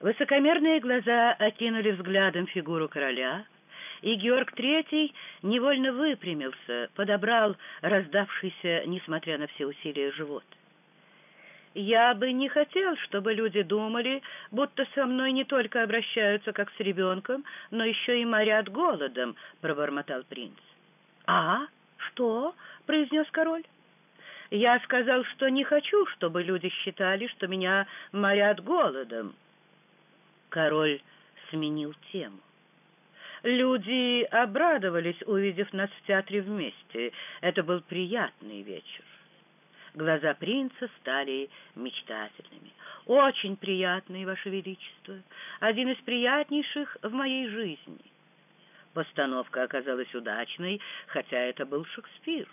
Высокомерные глаза окинули взглядом фигуру короля, и Георг Третий невольно выпрямился, подобрал раздавшийся, несмотря на все усилия, живот. «Я бы не хотел, чтобы люди думали, будто со мной не только обращаются как с ребенком, но еще и морят голодом», — пробормотал принц. «А? Что?» — произнес король. «Я сказал, что не хочу, чтобы люди считали, что меня морят голодом». Король сменил тему. Люди обрадовались, увидев нас в театре вместе. Это был приятный вечер. Глаза принца стали мечтательными. «Очень приятный, Ваше Величество. Один из приятнейших в моей жизни». Постановка оказалась удачной, хотя это был Шекспир.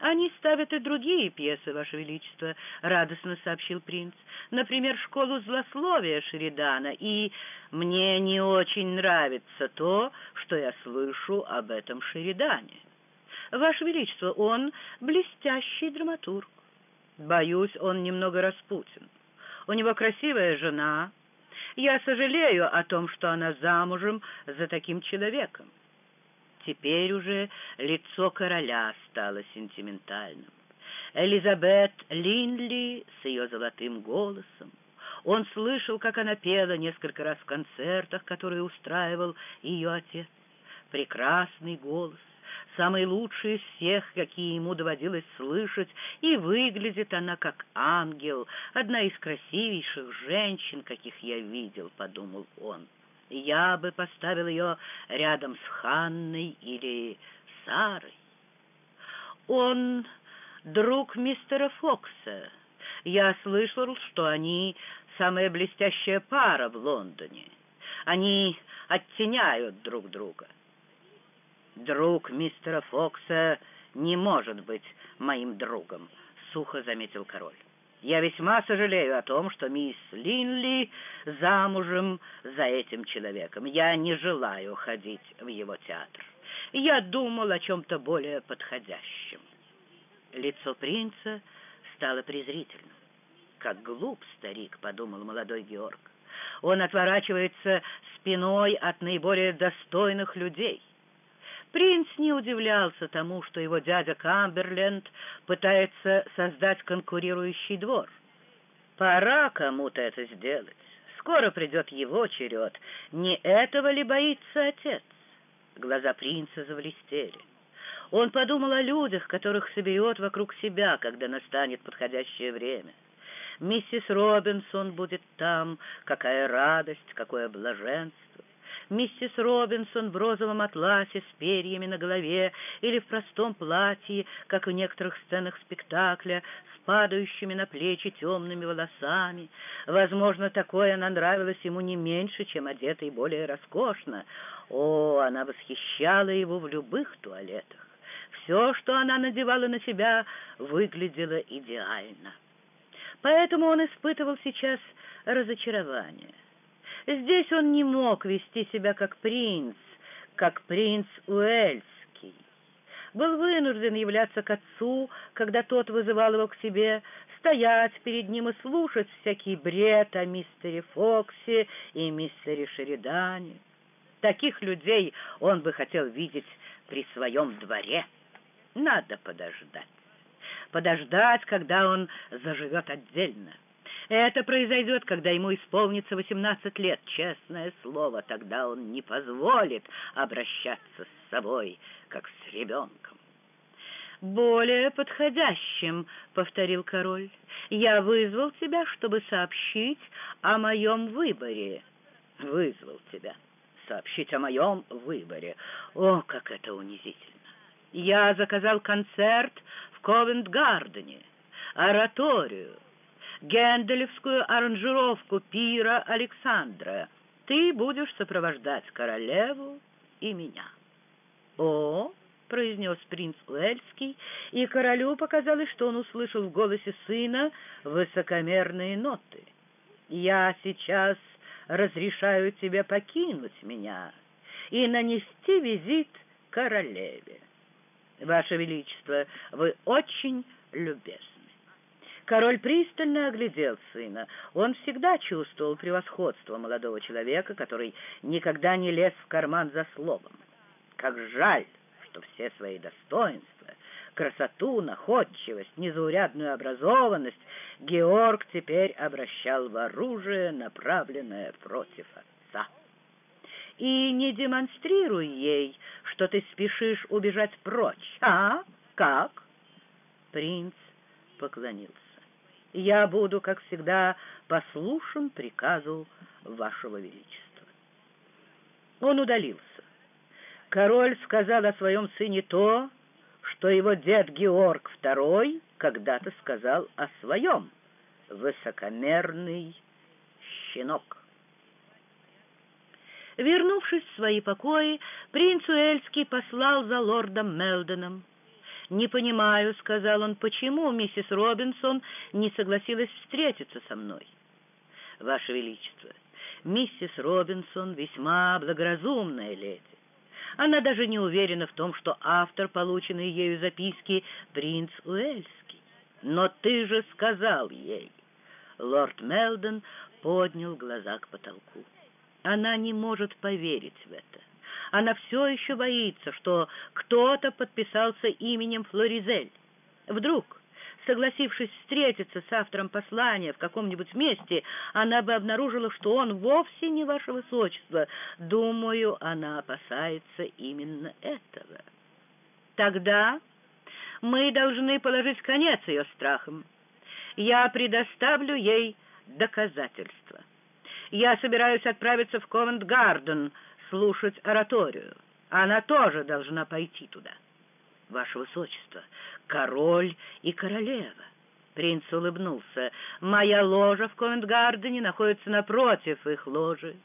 «Они ставят и другие пьесы, Ваше Величество», — радостно сообщил принц. «Например, «Школу злословия» Шеридана, и мне не очень нравится то, что я слышу об этом Шеридане. Ваше Величество, он блестящий драматург. Боюсь, он немного распутен. У него красивая жена. Я сожалею о том, что она замужем за таким человеком. Теперь уже лицо короля стало сентиментальным. Элизабет Линли с ее золотым голосом. Он слышал, как она пела несколько раз в концертах, которые устраивал ее отец. Прекрасный голос, самый лучший из всех, какие ему доводилось слышать, и выглядит она как ангел, одна из красивейших женщин, каких я видел, — подумал он я бы поставил ее рядом с Ханной или Сарой. Он друг мистера Фокса. Я слышал, что они самая блестящая пара в Лондоне. Они оттеняют друг друга. Друг мистера Фокса не может быть моим другом, сухо заметил король. Я весьма сожалею о том, что мисс Линли замужем за этим человеком. Я не желаю ходить в его театр. Я думал о чем-то более подходящем. Лицо принца стало презрительным. «Как глуп старик», — подумал молодой Георг. «Он отворачивается спиной от наиболее достойных людей». Принц не удивлялся тому, что его дядя Камберленд пытается создать конкурирующий двор. Пора кому-то это сделать. Скоро придет его черед. Не этого ли боится отец? Глаза принца заблестели. Он подумал о людях, которых соберет вокруг себя, когда настанет подходящее время. Миссис Робинсон будет там. Какая радость, какое блаженство! Миссис Робинсон в розовом атласе с перьями на голове или в простом платье, как в некоторых сценах спектакля, с падающими на плечи темными волосами. Возможно, такое она нравилась ему не меньше, чем одетой более роскошно. О, она восхищала его в любых туалетах. Все, что она надевала на себя, выглядело идеально. Поэтому он испытывал сейчас разочарование. Здесь он не мог вести себя как принц, как принц Уэльский. Был вынужден являться к отцу, когда тот вызывал его к себе, стоять перед ним и слушать всякий бред о мистере Фоксе и мистере Шеридане. Таких людей он бы хотел видеть при своем дворе. Надо подождать. Подождать, когда он заживет отдельно. Это произойдет, когда ему исполнится восемнадцать лет, честное слово. Тогда он не позволит обращаться с собой, как с ребенком. «Более подходящим», — повторил король. «Я вызвал тебя, чтобы сообщить о моем выборе». «Вызвал тебя. Сообщить о моем выборе. О, как это унизительно! Я заказал концерт в Ковент-Гардене, ораторию, генделевскую аранжировку пира Александра. Ты будешь сопровождать королеву и меня. О, произнес принц Уэльский, и королю показалось, что он услышал в голосе сына высокомерные ноты. «Я сейчас разрешаю тебе покинуть меня и нанести визит королеве. Ваше Величество, вы очень любезны. Король пристально оглядел сына. Он всегда чувствовал превосходство молодого человека, который никогда не лез в карман за словом. Как жаль, что все свои достоинства, красоту, находчивость, незаурядную образованность Георг теперь обращал в оружие, направленное против отца. И не демонстрируй ей, что ты спешишь убежать прочь. А? Как? Принц поклонился. Я буду, как всегда, послушен приказу вашего величества. Он удалился. Король сказал о своем сыне то, что его дед Георг II когда-то сказал о своем высокомерный щенок. Вернувшись в свои покои, принц Уэльский послал за лордом Мелдоном. «Не понимаю», — сказал он, — «почему миссис Робинсон не согласилась встретиться со мной?» «Ваше Величество, миссис Робинсон весьма благоразумная леди. Она даже не уверена в том, что автор полученной ею записки — принц Уэльский. Но ты же сказал ей. Лорд Мелдон поднял глаза к потолку. Она не может поверить в это. Она все еще боится, что кто-то подписался именем Флоризель. Вдруг, согласившись встретиться с автором послания в каком-нибудь месте, она бы обнаружила, что он вовсе не ваше высочество. Думаю, она опасается именно этого. Тогда мы должны положить конец ее страхам. Я предоставлю ей доказательства. Я собираюсь отправиться в Ковент-Гарден слушать ораторию. Она тоже должна пойти туда. Ваше Высочество, король и королева. Принц улыбнулся. Моя ложа в Ковент-Гардене находится напротив их ложи.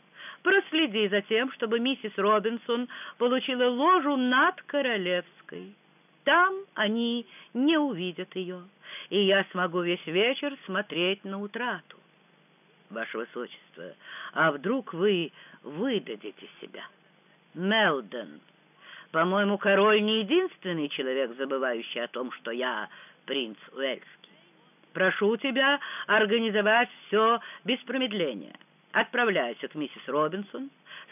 Проследи за тем, чтобы миссис Робинсон получила ложу над королевской. Там они не увидят ее, и я смогу весь вечер смотреть на утрату. Ваше Высочество, а вдруг вы выдадите себя? Мелдон, по-моему, король не единственный человек, забывающий о том, что я принц Уэльский. Прошу тебя организовать все без промедления. Отправляйся к миссис Робинсон.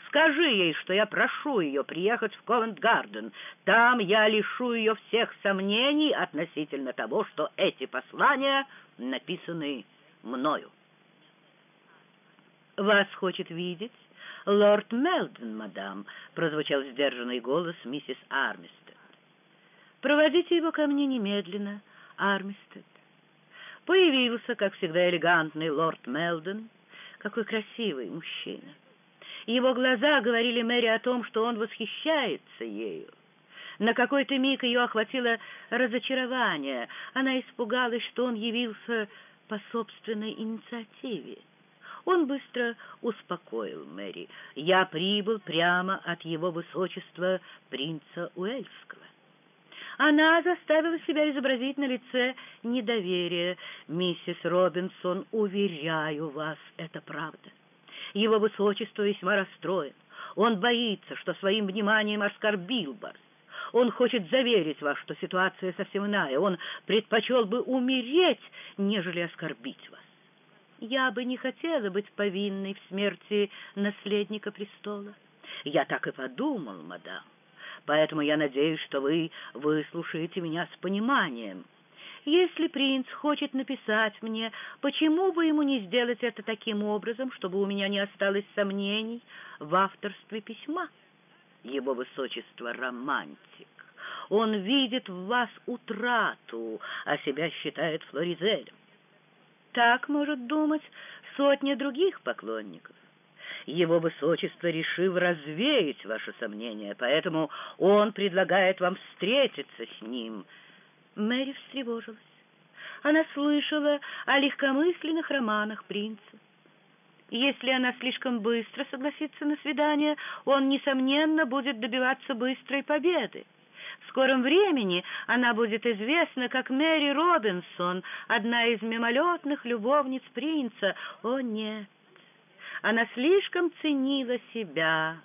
Скажи ей, что я прошу ее приехать в Ковент-Гарден. Там я лишу ее всех сомнений относительно того, что эти послания написаны мною. «Вас хочет видеть лорд Мелдон, мадам», — прозвучал сдержанный голос миссис Армистед. «Проводите его ко мне немедленно, Армистед». Появился, как всегда, элегантный лорд Мелдон. Какой красивый мужчина! Его глаза говорили Мэри о том, что он восхищается ею. На какой-то миг ее охватило разочарование. Она испугалась, что он явился по собственной инициативе. Он быстро успокоил Мэри. «Я прибыл прямо от его высочества принца Уэльского». Она заставила себя изобразить на лице недоверие. «Миссис Робинсон, уверяю вас, это правда. Его высочество весьма расстроен. Он боится, что своим вниманием оскорбил вас. Он хочет заверить вас, что ситуация совсем иная. Он предпочел бы умереть, нежели оскорбить вас. Я бы не хотела быть повинной в смерти наследника престола. Я так и подумал, мадам. Поэтому я надеюсь, что вы выслушаете меня с пониманием. Если принц хочет написать мне, почему бы ему не сделать это таким образом, чтобы у меня не осталось сомнений в авторстве письма? Его высочество романтик. Он видит в вас утрату, а себя считает Флоризелем. Так может думать сотня других поклонников. Его высочество решил развеять ваши сомнения, поэтому он предлагает вам встретиться с ним. Мэри встревожилась. Она слышала о легкомысленных романах принца. Если она слишком быстро согласится на свидание, он, несомненно, будет добиваться быстрой победы. В скором времени она будет известна как Мэри Робинсон, одна из мимолетных любовниц принца. О, нет! Она слишком ценила себя,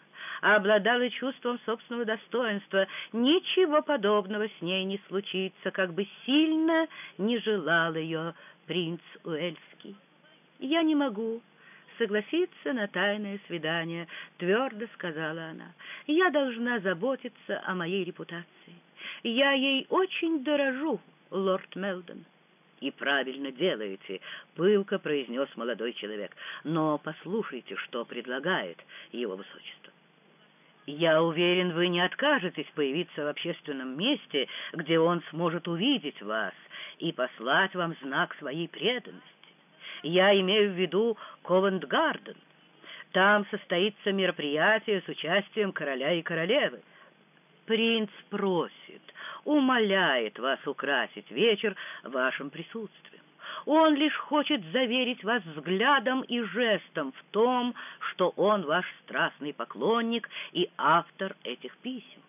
обладала чувством собственного достоинства. Ничего подобного с ней не случится, как бы сильно не желал ее принц Уэльский. Я не могу согласиться на тайное свидание, твердо сказала она. Я должна заботиться о моей репутации. Я ей очень дорожу, лорд Мелдон. «И правильно делаете», — пылко произнес молодой человек. «Но послушайте, что предлагает его высочество. Я уверен, вы не откажетесь появиться в общественном месте, где он сможет увидеть вас и послать вам знак своей преданности. Я имею в виду Ковент-Гарден. Там состоится мероприятие с участием короля и королевы. Принц просит, умоляет вас украсить вечер вашим присутствием. Он лишь хочет заверить вас взглядом и жестом в том, что он ваш страстный поклонник и автор этих писем.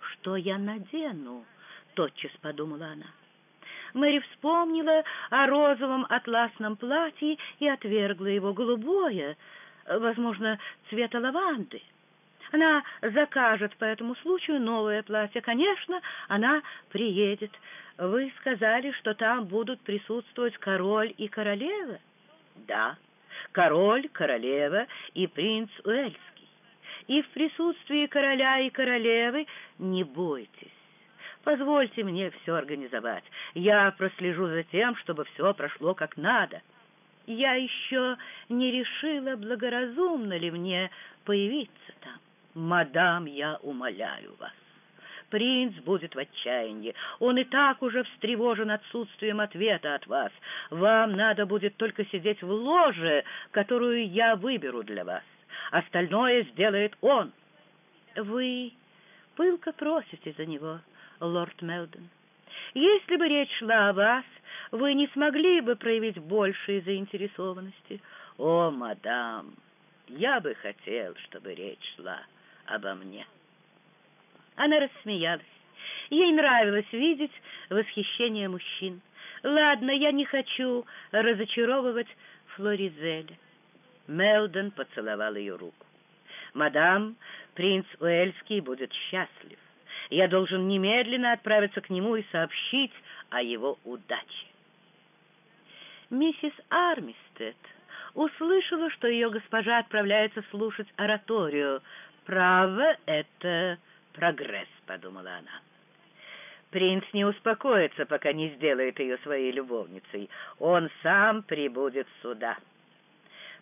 «Что я надену?» — тотчас подумала она. Мэри вспомнила о розовом атласном платье и отвергла его голубое, возможно, цвета лаванды. Она закажет по этому случаю новое платье. Конечно, она приедет. Вы сказали, что там будут присутствовать король и королева? Да, король, королева и принц Уэльский. И в присутствии короля и королевы не бойтесь. Позвольте мне все организовать. Я прослежу за тем, чтобы все прошло как надо. Я еще не решила, благоразумно ли мне появиться там. «Мадам, я умоляю вас». Принц будет в отчаянии. Он и так уже встревожен отсутствием ответа от вас. Вам надо будет только сидеть в ложе, которую я выберу для вас. Остальное сделает он. Вы пылко просите за него, лорд Мелдон. Если бы речь шла о вас, вы не смогли бы проявить большей заинтересованности. О, мадам, я бы хотел, чтобы речь шла обо мне. Она рассмеялась. Ей нравилось видеть восхищение мужчин. «Ладно, я не хочу разочаровывать Флоризеля». Мелдон поцеловал ее руку. «Мадам, принц Уэльский будет счастлив. Я должен немедленно отправиться к нему и сообщить о его удаче». Миссис Армистед услышала, что ее госпожа отправляется слушать ораторию «Право — это прогресс», — подумала она. Принц не успокоится, пока не сделает ее своей любовницей. Он сам прибудет сюда.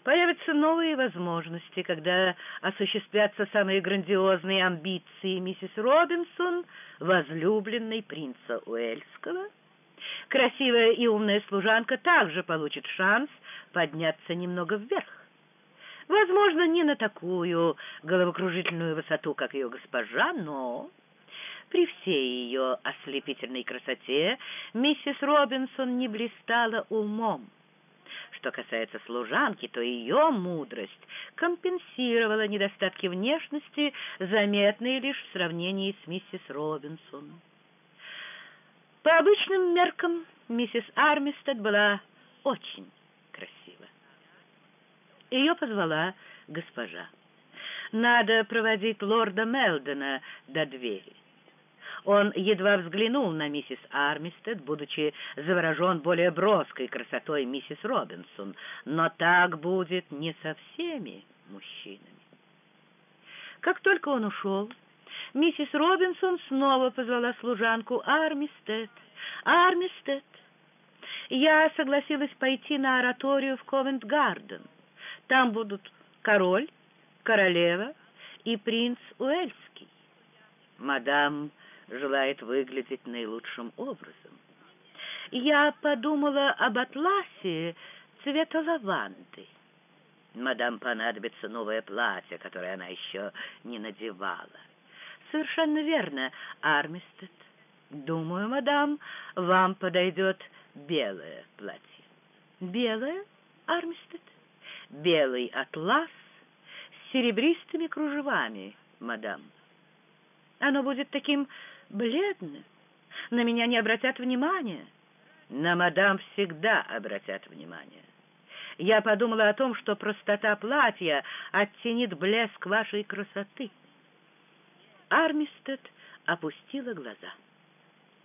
Появятся новые возможности, когда осуществятся самые грандиозные амбиции миссис Робинсон, возлюбленной принца Уэльского. Красивая и умная служанка также получит шанс подняться немного вверх. Возможно, не на такую головокружительную высоту, как ее госпожа, но при всей ее ослепительной красоте миссис Робинсон не блистала умом. Что касается служанки, то ее мудрость компенсировала недостатки внешности, заметные лишь в сравнении с миссис Робинсон. По обычным меркам миссис Армистед была очень красива. Ее позвала госпожа. «Надо проводить лорда Мелдона до двери». Он едва взглянул на миссис Армистед, будучи заворожен более броской красотой миссис Робинсон, но так будет не со всеми мужчинами. Как только он ушел, миссис Робинсон снова позвала служанку Армистед. «Армистед, я согласилась пойти на ораторию в Ковент-Гарден. Там будут король, королева и принц Уэльский. Мадам желает выглядеть наилучшим образом. Я подумала об атласе цвета лаванды. Мадам понадобится новое платье, которое она еще не надевала. Совершенно верно, Армистед. Думаю, мадам, вам подойдет белое платье. Белое, Армистед? белый атлас с серебристыми кружевами, мадам. Оно будет таким бледным, на меня не обратят внимания. На мадам всегда обратят внимание. Я подумала о том, что простота платья оттенит блеск вашей красоты. Армистед опустила глаза.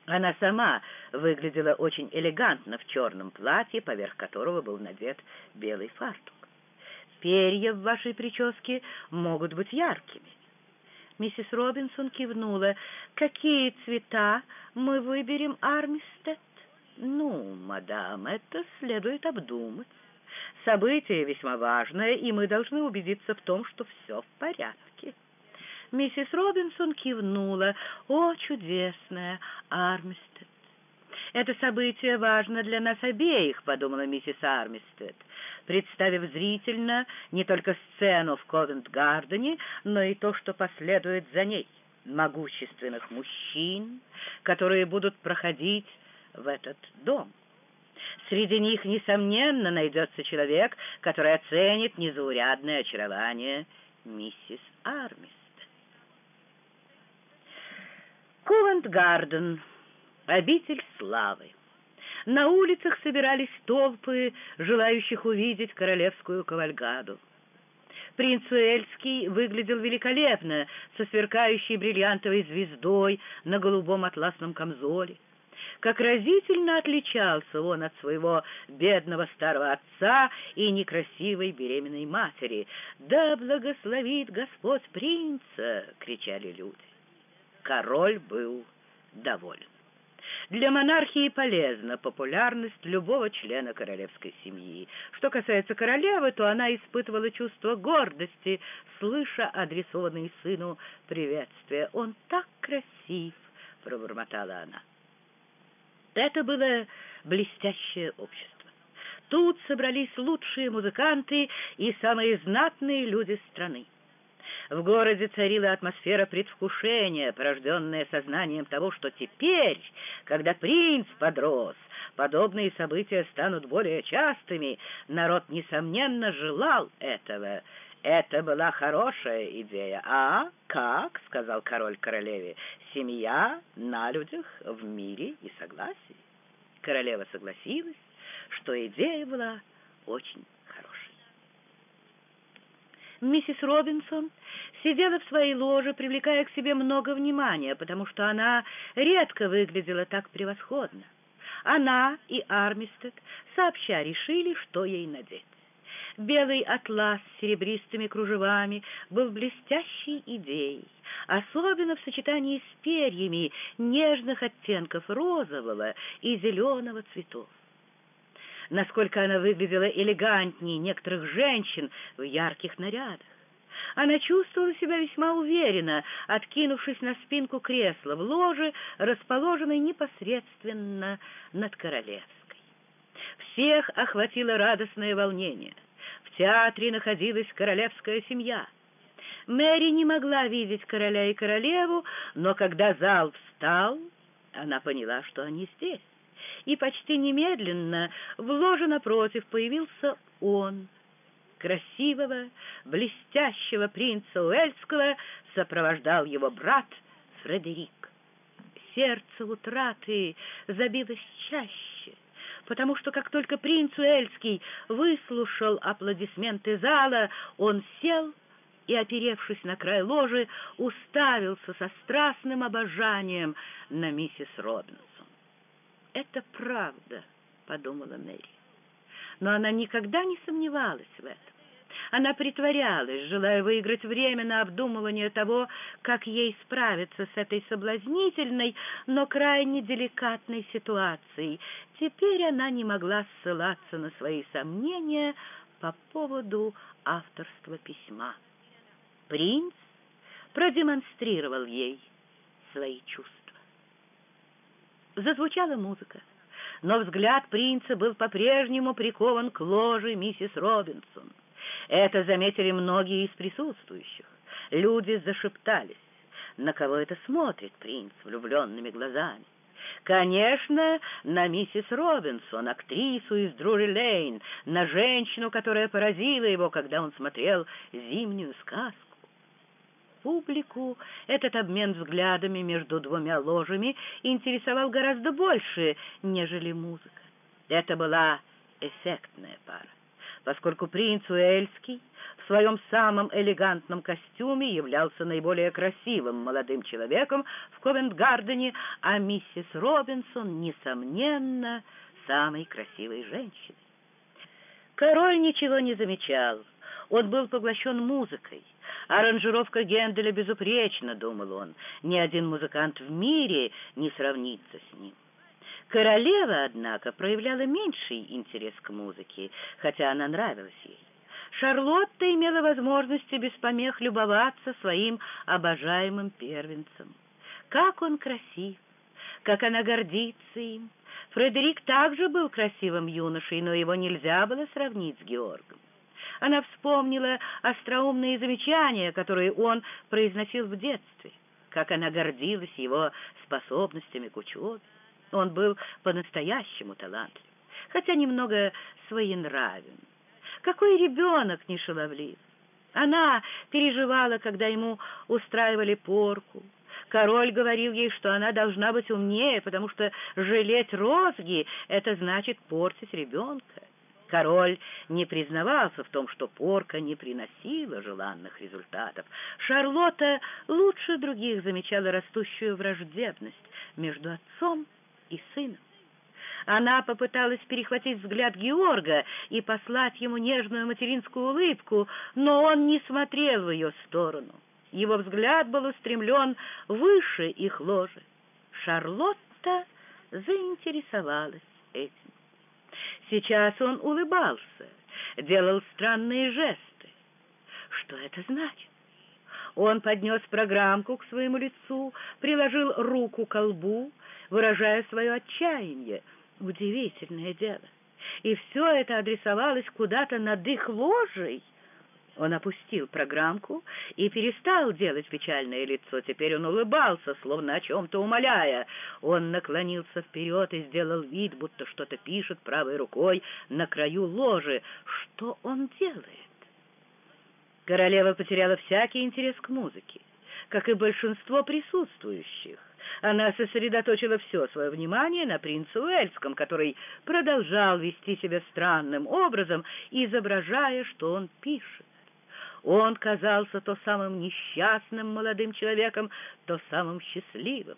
Она сама выглядела очень элегантно в черном платье, поверх которого был надет белый фартук. «Перья в вашей прическе могут быть яркими». Миссис Робинсон кивнула. «Какие цвета мы выберем, Армистед?» «Ну, мадам, это следует обдумать. Событие весьма важное, и мы должны убедиться в том, что все в порядке». Миссис Робинсон кивнула. «О, чудесная, Армистед!» «Это событие важно для нас обеих», — подумала миссис Армистед, представив зрительно не только сцену в Ковент-Гардене, но и то, что последует за ней, могущественных мужчин, которые будут проходить в этот дом. Среди них, несомненно, найдется человек, который оценит незаурядное очарование миссис Армис. Ковент-Гарден, обитель славы. На улицах собирались толпы, желающих увидеть королевскую кавальгаду. Принц Уэльский выглядел великолепно, со сверкающей бриллиантовой звездой на голубом атласном камзоле. Как разительно отличался он от своего бедного старого отца и некрасивой беременной матери. «Да благословит Господь принца!» — кричали люди король был доволен. Для монархии полезна популярность любого члена королевской семьи. Что касается королевы, то она испытывала чувство гордости, слыша адресованные сыну приветствия. «Он так красив!» — пробормотала она. Это было блестящее общество. Тут собрались лучшие музыканты и самые знатные люди страны. В городе царила атмосфера предвкушения, порожденная сознанием того, что теперь, когда принц подрос, подобные события станут более частыми, народ, несомненно, желал этого. Это была хорошая идея. «А как?» — сказал король королеве. «Семья на людях, в мире и согласии». Королева согласилась, что идея была очень Миссис Робинсон сидела в своей ложе, привлекая к себе много внимания, потому что она редко выглядела так превосходно. Она и Армистед сообща решили, что ей надеть. Белый атлас с серебристыми кружевами был блестящей идеей, особенно в сочетании с перьями нежных оттенков розового и зеленого цветов насколько она выглядела элегантнее некоторых женщин в ярких нарядах. Она чувствовала себя весьма уверенно, откинувшись на спинку кресла в ложе, расположенной непосредственно над королевской. Всех охватило радостное волнение. В театре находилась королевская семья. Мэри не могла видеть короля и королеву, но когда зал встал, она поняла, что они здесь и почти немедленно в ложе напротив появился он. Красивого, блестящего принца Уэльского сопровождал его брат Фредерик. Сердце утраты забилось чаще, потому что как только принц Уэльский выслушал аплодисменты зала, он сел и, оперевшись на край ложи, уставился со страстным обожанием на миссис Робинс. «Это правда», — подумала Мэри. Но она никогда не сомневалась в этом. Она притворялась, желая выиграть время на обдумывание того, как ей справиться с этой соблазнительной, но крайне деликатной ситуацией. Теперь она не могла ссылаться на свои сомнения по поводу авторства письма. Принц продемонстрировал ей свои чувства. Зазвучала музыка, но взгляд принца был по-прежнему прикован к ложе миссис Робинсон. Это заметили многие из присутствующих. Люди зашептались. На кого это смотрит принц влюбленными глазами? Конечно, на миссис Робинсон, актрису из Друри Лейн, на женщину, которая поразила его, когда он смотрел «Зимнюю сказку» публику этот обмен взглядами между двумя ложами интересовал гораздо больше, нежели музыка. Это была эффектная пара, поскольку принц Уэльский в своем самом элегантном костюме являлся наиболее красивым молодым человеком в Ковент-Гардене, а миссис Робинсон, несомненно, самой красивой женщиной. Король ничего не замечал. Он был поглощен музыкой. Аранжировка Генделя безупречна, думал он. Ни один музыкант в мире не сравнится с ним. Королева, однако, проявляла меньший интерес к музыке, хотя она нравилась ей. Шарлотта имела возможность без помех любоваться своим обожаемым первенцем. Как он красив, как она гордится им. Фредерик также был красивым юношей, но его нельзя было сравнить с Георгом. Она вспомнила остроумные замечания, которые он произносил в детстве, как она гордилась его способностями к учебе. Он был по-настоящему талантлив, хотя немного своенравен. Какой ребенок не шаловлив! Она переживала, когда ему устраивали порку. Король говорил ей, что она должна быть умнее, потому что жалеть розги — это значит портить ребенка. Король не признавался в том, что порка не приносила желанных результатов. Шарлотта лучше других замечала растущую враждебность между отцом и сыном. Она попыталась перехватить взгляд Георга и послать ему нежную материнскую улыбку, но он не смотрел в ее сторону. Его взгляд был устремлен выше их ложи. Шарлотта заинтересовалась этим. Сейчас он улыбался, делал странные жесты. Что это значит? Он поднес программку к своему лицу, приложил руку к лбу, выражая свое отчаяние. Удивительное дело. И все это адресовалось куда-то над их ложей. Он опустил программку и перестал делать печальное лицо. Теперь он улыбался, словно о чем-то умоляя. Он наклонился вперед и сделал вид, будто что-то пишет правой рукой на краю ложи. Что он делает? Королева потеряла всякий интерес к музыке, как и большинство присутствующих. Она сосредоточила все свое внимание на принце Уэльском, который продолжал вести себя странным образом, изображая, что он пишет. Он казался то самым несчастным молодым человеком, то самым счастливым.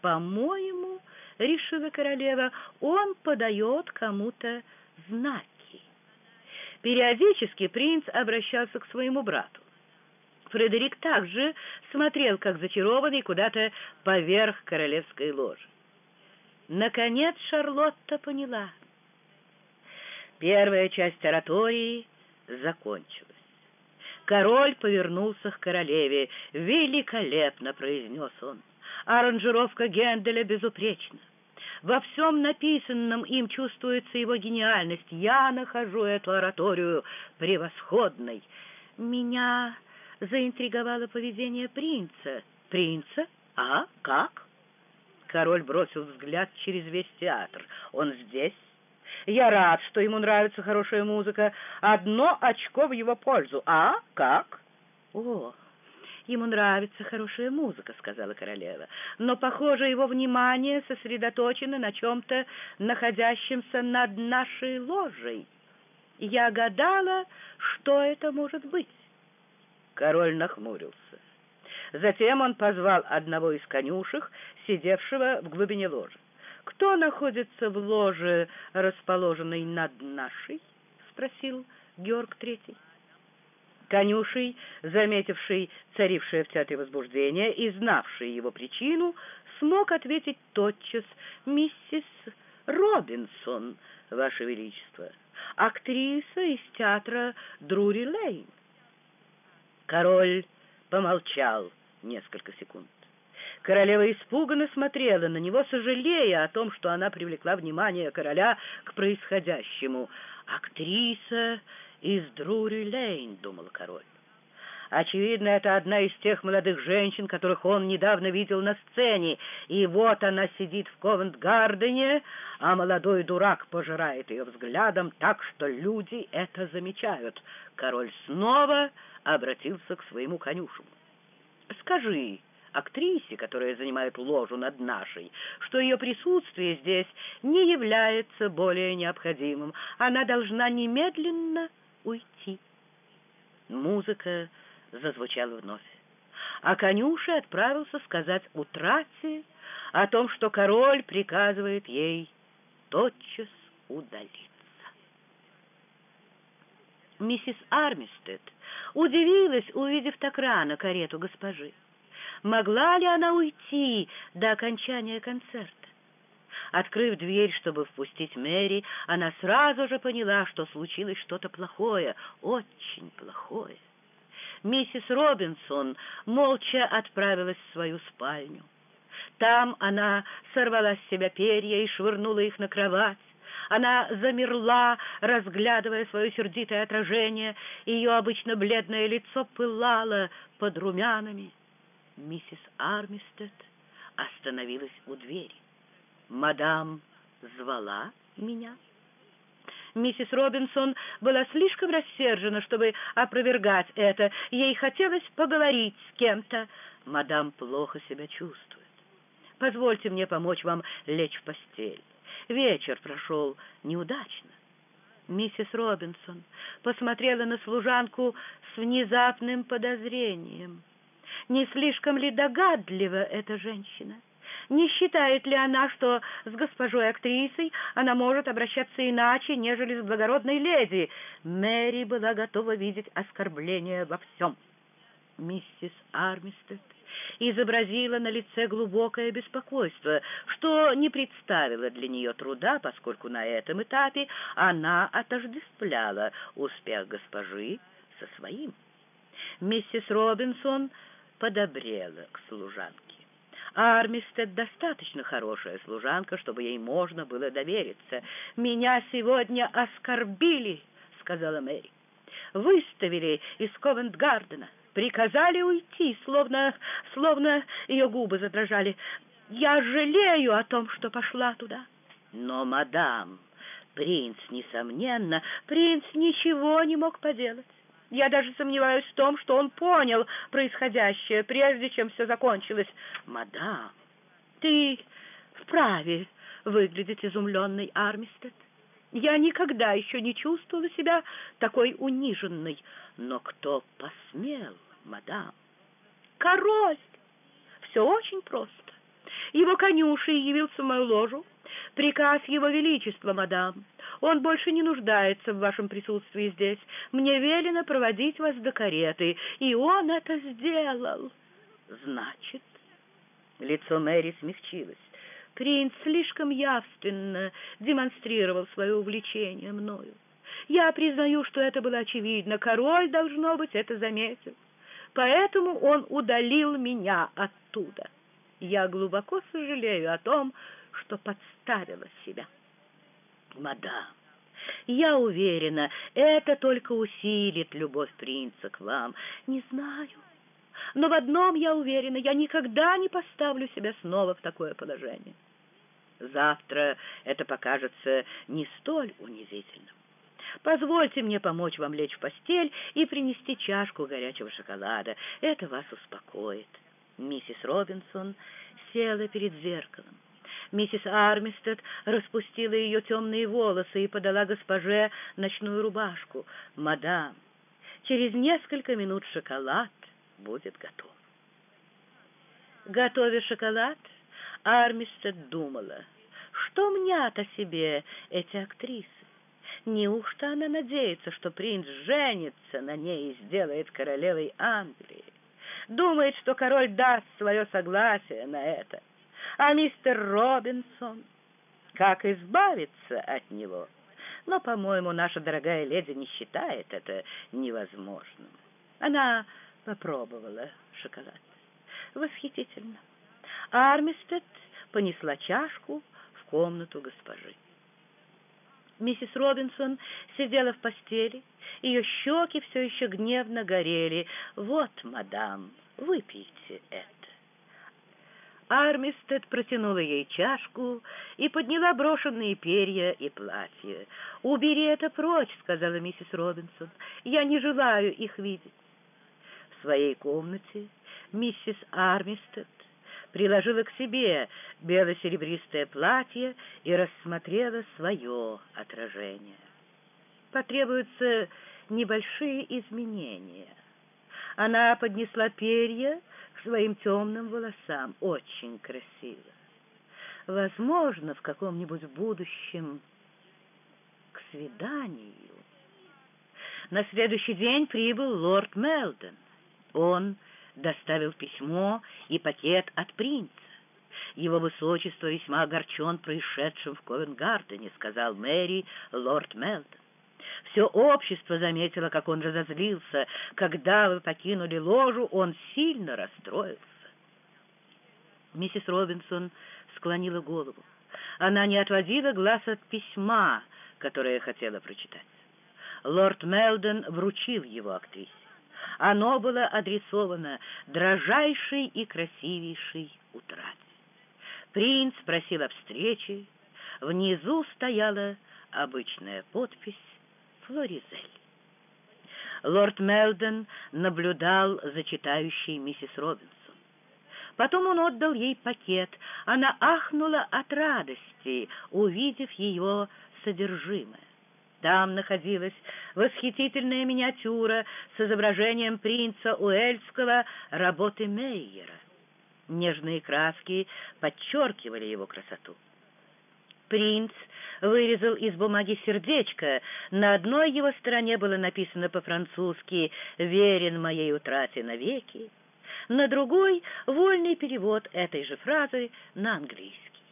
«По-моему, — решила королева, — он подает кому-то знаки». Периодически принц обращался к своему брату. Фредерик также смотрел, как зачарованный, куда-то поверх королевской ложи. Наконец Шарлотта поняла. Первая часть оратории закончилась. Король повернулся к королеве. «Великолепно!» — произнес он. «Аранжировка Генделя безупречна. Во всем написанном им чувствуется его гениальность. Я нахожу эту ораторию превосходной. Меня заинтриговало поведение принца. Принца? А? Как? Король бросил взгляд через весь театр. Он здесь? Я рад, что ему нравится хорошая музыка. Одно очко в его пользу. А? Как? О, ему нравится хорошая музыка, сказала королева. Но, похоже, его внимание сосредоточено на чем-то, находящемся над нашей ложей. Я гадала, что это может быть. Король нахмурился. Затем он позвал одного из конюшек, сидевшего в глубине ложи. «Кто находится в ложе, расположенной над нашей?» — спросил Георг Третий. Конюшей, заметивший царившее в театре возбуждение и знавший его причину, смог ответить тотчас «Миссис Робинсон, Ваше Величество, актриса из театра Друри Лейн». Король помолчал несколько секунд. Королева испуганно смотрела на него, сожалея о том, что она привлекла внимание короля к происходящему. «Актриса из Друри-Лейн», — думал король. Очевидно, это одна из тех молодых женщин, которых он недавно видел на сцене, и вот она сидит в Ковент-Гардене, а молодой дурак пожирает ее взглядом так, что люди это замечают. Король снова обратился к своему конюшему. «Скажи, актрисе, которая занимает ложу над нашей, что ее присутствие здесь не является более необходимым. Она должна немедленно уйти». Музыка зазвучала вновь, а конюша отправился сказать утрате о том, что король приказывает ей тотчас удалиться. Миссис Армистед удивилась, увидев так рано карету госпожи. Могла ли она уйти до окончания концерта? Открыв дверь, чтобы впустить Мэри, она сразу же поняла, что случилось что-то плохое, очень плохое. Миссис Робинсон молча отправилась в свою спальню. Там она сорвала с себя перья и швырнула их на кровать. Она замерла, разглядывая свое сердитое отражение, и ее обычно бледное лицо пылало под румянами. Миссис Армистед остановилась у двери. «Мадам звала меня?» Миссис Робинсон была слишком рассержена, чтобы опровергать это. Ей хотелось поговорить с кем-то. «Мадам плохо себя чувствует. Позвольте мне помочь вам лечь в постель. Вечер прошел неудачно». Миссис Робинсон посмотрела на служанку с внезапным подозрением. Не слишком ли догадлива эта женщина? Не считает ли она, что с госпожой-актрисой она может обращаться иначе, нежели с благородной леди? Мэри была готова видеть оскорбление во всем. Миссис Армистед изобразила на лице глубокое беспокойство, что не представило для нее труда, поскольку на этом этапе она отождествляла успех госпожи со своим. Миссис Робинсон подобрела к служанке. Армистед достаточно хорошая служанка, чтобы ей можно было довериться. «Меня сегодня оскорбили», — сказала Мэри. «Выставили из Ковент-Гардена, приказали уйти, словно, словно ее губы задрожали. Я жалею о том, что пошла туда». «Но, мадам, принц, несомненно, принц ничего не мог поделать. Я даже сомневаюсь в том, что он понял происходящее, прежде чем все закончилось. Мадам, ты вправе выглядеть изумленной, Армистед. Я никогда еще не чувствовала себя такой униженной. Но кто посмел, мадам? Король! Все очень просто. Его конюшей явился в мою ложу. Приказ его величества, мадам. Он больше не нуждается в вашем присутствии здесь. Мне велено проводить вас до кареты, и он это сделал. Значит, лицо Мэри смягчилось. Принц слишком явственно демонстрировал свое увлечение мною. Я признаю, что это было очевидно. Король, должно быть, это заметил. Поэтому он удалил меня оттуда. Я глубоко сожалею о том, что подставила себя. Мадам, я уверена, это только усилит любовь принца к вам. Не знаю, но в одном я уверена, я никогда не поставлю себя снова в такое положение. Завтра это покажется не столь унизительным. Позвольте мне помочь вам лечь в постель и принести чашку горячего шоколада. Это вас успокоит. Миссис Робинсон села перед зеркалом. Миссис Армистед распустила ее темные волосы и подала госпоже ночную рубашку. «Мадам, через несколько минут шоколад будет готов». Готовя шоколад, Армистед думала, что мнят о себе эти актрисы. Неужто она надеется, что принц женится на ней и сделает королевой Англии? Думает, что король даст свое согласие на это а мистер Робинсон? Как избавиться от него? Но, по-моему, наша дорогая леди не считает это невозможным. Она попробовала шоколад. Восхитительно. Армистед понесла чашку в комнату госпожи. Миссис Робинсон сидела в постели, ее щеки все еще гневно горели. «Вот, мадам, выпейте это». Армистед протянула ей чашку и подняла брошенные перья и платье. «Убери это прочь», — сказала миссис Робинсон. «Я не желаю их видеть». В своей комнате миссис Армистед приложила к себе бело-серебристое платье и рассмотрела свое отражение. Потребуется небольшие изменения. Она поднесла перья своим темным волосам. Очень красиво. Возможно, в каком-нибудь будущем к свиданию. На следующий день прибыл лорд Мелден. Он доставил письмо и пакет от принца. Его высочество весьма огорчен происшедшим в Ковенгардене, сказал Мэри лорд Мелден. Все общество заметило, как он разозлился. Когда вы покинули ложу, он сильно расстроился. Миссис Робинсон склонила голову. Она не отводила глаз от письма, которое хотела прочитать. Лорд Мелден вручил его актрисе. Оно было адресовано дрожайшей и красивейшей утрате. Принц просил о встрече. Внизу стояла обычная подпись «Флоризель». Лорд Мелден наблюдал за читающей миссис Робинсон. Потом он отдал ей пакет. Она ахнула от радости, увидев его содержимое. Там находилась восхитительная миниатюра с изображением принца Уэльского работы Мейера. Нежные краски подчеркивали его красоту. Принц вырезал из бумаги сердечко. На одной его стороне было написано по-французски «Верен моей утрате навеки», на другой — вольный перевод этой же фразы на английский.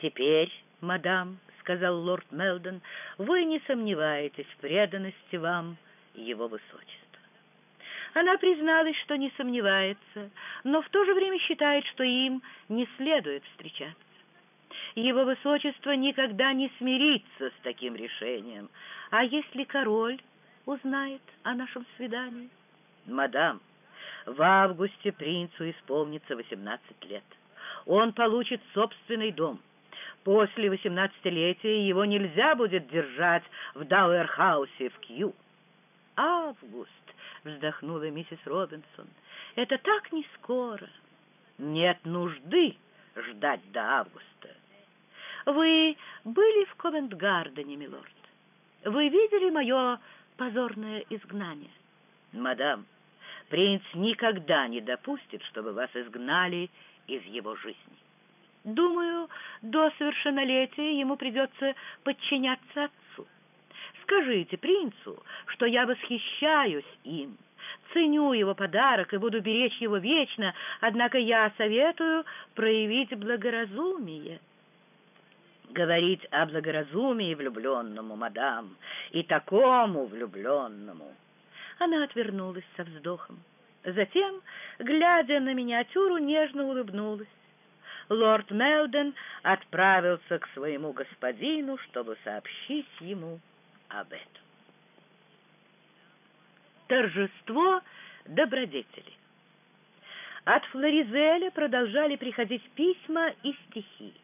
«Теперь, мадам», — сказал лорд Мелдон, — «вы не сомневаетесь в преданности вам его высочества». Она призналась, что не сомневается, но в то же время считает, что им не следует встречаться. Его высочество никогда не смирится с таким решением. А если король узнает о нашем свидании? Мадам, в августе принцу исполнится восемнадцать лет. Он получит собственный дом. После восемнадцатилетия его нельзя будет держать в Дауэрхаусе в Кью. Август вздохнула миссис Робинсон. «Это так не скоро. Нет нужды ждать до августа. Вы были в Ковент-Гардене, милорд? Вы видели мое позорное изгнание? Мадам, принц никогда не допустит, чтобы вас изгнали из его жизни. Думаю, до совершеннолетия ему придется подчиняться отцу. Скажите принцу, что я восхищаюсь им, ценю его подарок и буду беречь его вечно, однако я советую проявить благоразумие. Говорить о благоразумии влюбленному, мадам, и такому влюбленному. Она отвернулась со вздохом. Затем, глядя на миниатюру, нежно улыбнулась. Лорд Мелден отправился к своему господину, чтобы сообщить ему об этом. Торжество добродетели. От Флоризеля продолжали приходить письма и стихи.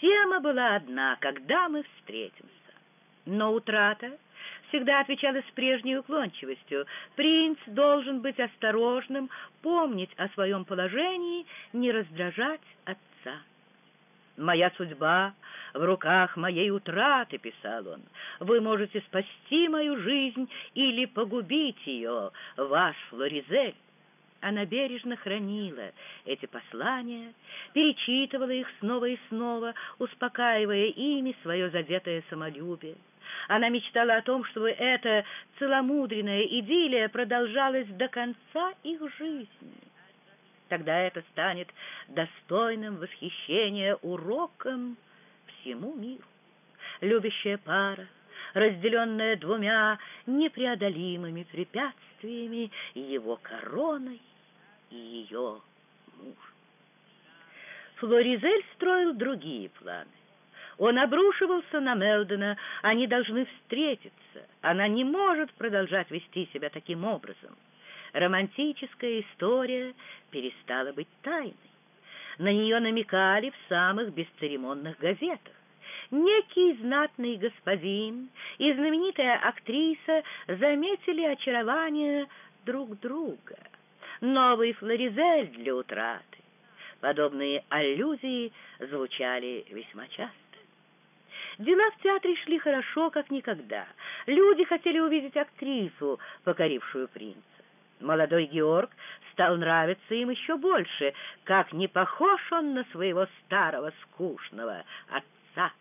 Тема была одна — когда мы встретимся. Но утрата всегда отвечала с прежней уклончивостью. Принц должен быть осторожным, помнить о своем положении, не раздражать отца. «Моя судьба в руках моей утраты», — писал он. «Вы можете спасти мою жизнь или погубить ее, ваш Флоризель». Она бережно хранила эти послания, перечитывала их снова и снова, успокаивая ими свое задетое самолюбие. Она мечтала о том, чтобы эта целомудренная идиллия продолжалась до конца их жизни. Тогда это станет достойным восхищения уроком всему миру. Любящая пара, разделенная двумя непреодолимыми препятствиями, его короной и ее муж. Флоризель строил другие планы. Он обрушивался на Мелдена, они должны встретиться. Она не может продолжать вести себя таким образом романтическая история перестала быть тайной. На нее намекали в самых бесцеремонных газетах. Некий знатный господин и знаменитая актриса заметили очарование друг друга. Новый флоризель для утраты. Подобные аллюзии звучали весьма часто. Дела в театре шли хорошо, как никогда. Люди хотели увидеть актрису, покорившую принца. Молодой Георг стал нравиться им еще больше, как не похож он на своего старого скучного отца.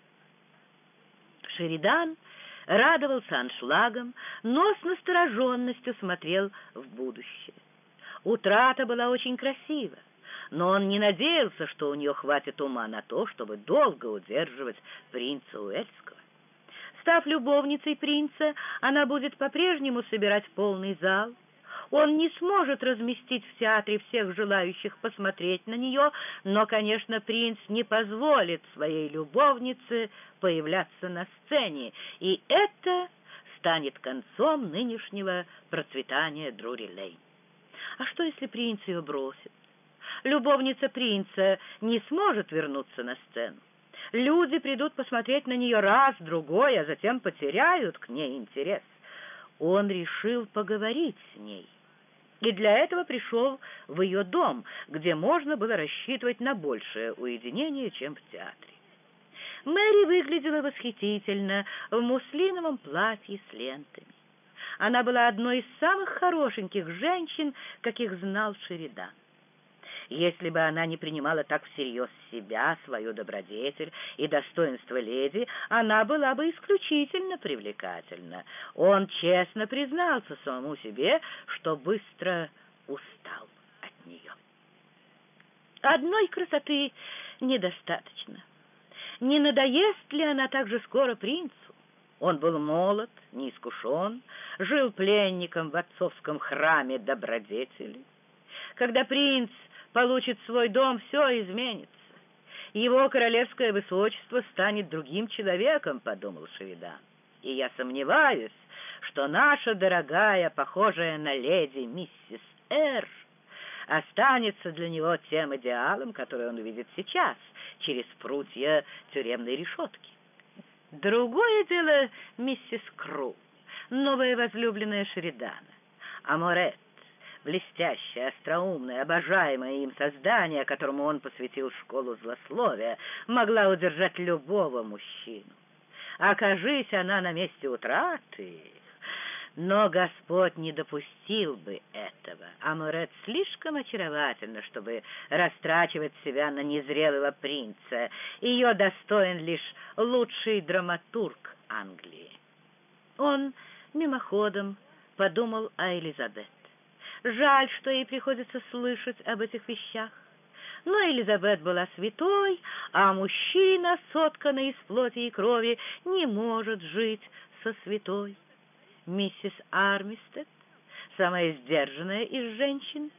Шеридан радовался аншлагам, но с настороженностью смотрел в будущее. Утрата была очень красива, но он не надеялся, что у нее хватит ума на то, чтобы долго удерживать принца Уэльского. Став любовницей принца, она будет по-прежнему собирать полный зал. Он не сможет разместить в театре всех желающих посмотреть на нее, но, конечно, принц не позволит своей любовнице появляться на сцене, и это станет концом нынешнего процветания Друри Лейн. А что, если принц ее бросит? Любовница принца не сможет вернуться на сцену. Люди придут посмотреть на нее раз, другой, а затем потеряют к ней интерес. Он решил поговорить с ней. И для этого пришел в ее дом, где можно было рассчитывать на большее уединение, чем в театре. Мэри выглядела восхитительно в муслиновом платье с лентами. Она была одной из самых хорошеньких женщин, каких знал Шеридан. Если бы она не принимала так всерьез себя, свою добродетель и достоинство леди, она была бы исключительно привлекательна. Он честно признался самому себе, что быстро устал от нее. Одной красоты недостаточно. Не надоест ли она так же скоро принцу? Он был молод, неискушен, жил пленником в отцовском храме добродетели. Когда принц получит свой дом, все изменится. Его королевское высочество станет другим человеком, — подумал Шевидан. И я сомневаюсь, что наша дорогая, похожая на леди миссис Р, останется для него тем идеалом, который он увидит сейчас, через прутья тюремной решетки. Другое дело миссис Кру, новая возлюбленная Шеридана, Аморет, блестящее, остроумное, обожаемое им создание, которому он посвятил школу злословия, могла удержать любого мужчину. Окажись она на месте утраты, но Господь не допустил бы этого. Амурет слишком очаровательна, чтобы растрачивать себя на незрелого принца. Ее достоин лишь лучший драматург Англии. Он мимоходом подумал о Элизабет. Жаль, что ей приходится слышать об этих вещах. Но Элизабет была святой, а мужчина, сотканный из плоти и крови, не может жить со святой. Миссис Армистед, самая сдержанная из женщин,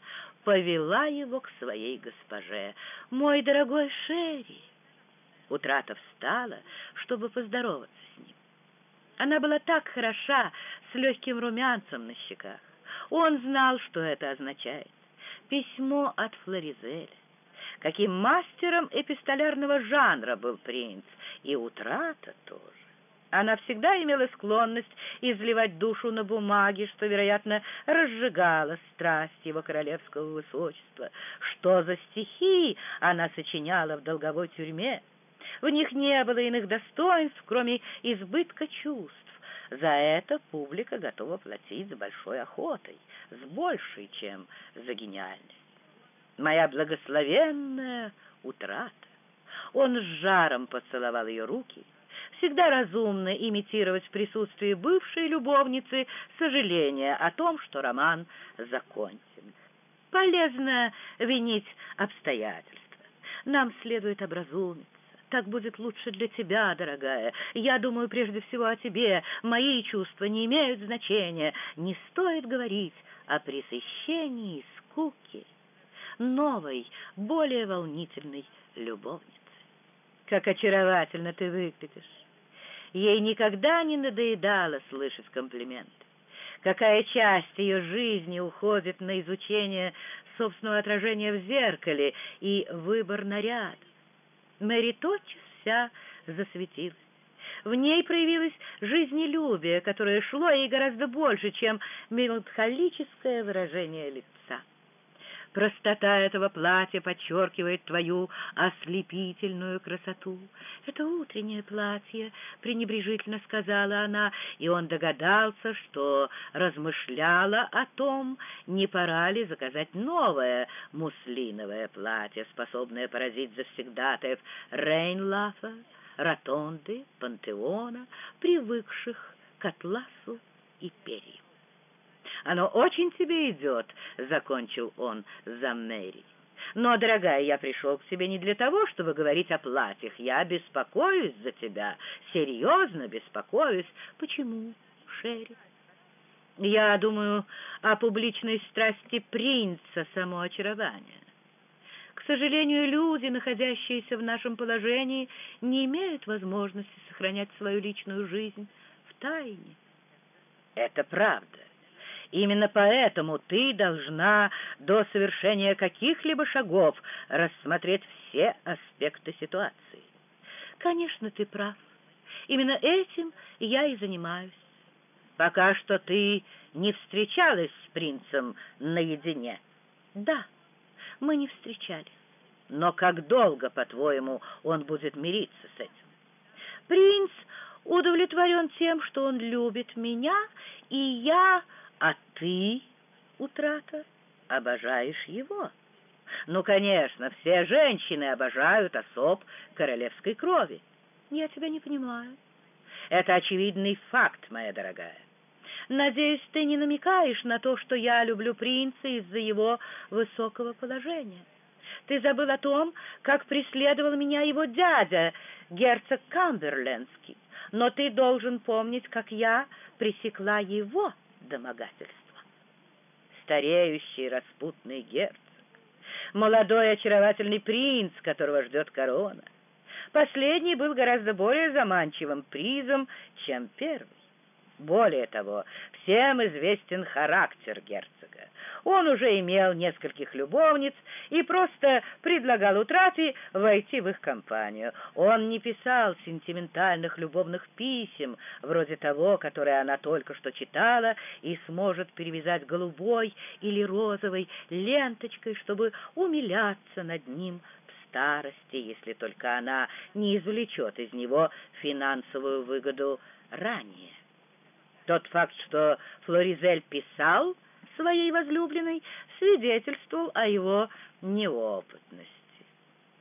повела его к своей госпоже. «Мой дорогой Шерри!» Утрата встала, чтобы поздороваться с ним. Она была так хороша, с легким румянцем на щеках. Он знал, что это означает. Письмо от Флоризеля. Каким мастером эпистолярного жанра был принц, и утрата тоже. Она всегда имела склонность изливать душу на бумаге, что, вероятно, разжигало страсть его королевского высочества. Что за стихи она сочиняла в долговой тюрьме? В них не было иных достоинств, кроме избытка чувств. За это публика готова платить с большой охотой, с большей, чем за гениальность. Моя благословенная утрата. Он с жаром поцеловал ее руки. Всегда разумно имитировать в присутствии бывшей любовницы сожаление о том, что роман закончен. Полезно винить обстоятельства. Нам следует образумиться. Так будет лучше для тебя, дорогая. Я думаю прежде всего о тебе. Мои чувства не имеют значения. Не стоит говорить о пресыщении и скуке новой, более волнительной любовницы. Как очаровательно ты выглядишь. Ей никогда не надоедало слышать комплименты. Какая часть ее жизни уходит на изучение собственного отражения в зеркале и выбор наряда. Мэри тотчас вся засветилась. В ней проявилось жизнелюбие, которое шло ей гораздо больше, чем меланхолическое выражение лица. Простота этого платья подчеркивает твою ослепительную красоту. Это утреннее платье, пренебрежительно сказала она, и он догадался, что размышляла о том, не пора ли заказать новое муслиновое платье, способное поразить завсегдатаев Рейнлафа, Ротонды, Пантеона, привыкших к атласу и перьям. «Оно очень тебе идет», — закончил он за Мэри. «Но, дорогая, я пришел к тебе не для того, чтобы говорить о платьях. Я беспокоюсь за тебя, серьезно беспокоюсь. Почему, Шерри?» «Я думаю о публичной страсти принца самоочарования. К сожалению, люди, находящиеся в нашем положении, не имеют возможности сохранять свою личную жизнь в тайне». «Это правда. Именно поэтому ты должна до совершения каких-либо шагов рассмотреть все аспекты ситуации. Конечно, ты прав. Именно этим я и занимаюсь. Пока что ты не встречалась с принцем наедине. Да, мы не встречались. Но как долго, по-твоему, он будет мириться с этим? Принц удовлетворен тем, что он любит меня, и я а ты, утрата, обожаешь его. Ну, конечно, все женщины обожают особ королевской крови. Я тебя не понимаю. Это очевидный факт, моя дорогая. Надеюсь, ты не намекаешь на то, что я люблю принца из-за его высокого положения. Ты забыл о том, как преследовал меня его дядя, герцог Камберлендский. Но ты должен помнить, как я пресекла его домогательства. Стареющий распутный герцог, молодой очаровательный принц, которого ждет корона. Последний был гораздо более заманчивым призом, чем первый. Более того, всем известен характер герцога. Он уже имел нескольких любовниц и просто предлагал утрате войти в их компанию. Он не писал сентиментальных любовных писем, вроде того, которое она только что читала, и сможет перевязать голубой или розовой ленточкой, чтобы умиляться над ним в старости, если только она не извлечет из него финансовую выгоду ранее. Тот факт, что Флоризель писал своей возлюбленной, свидетельствовал о его неопытности.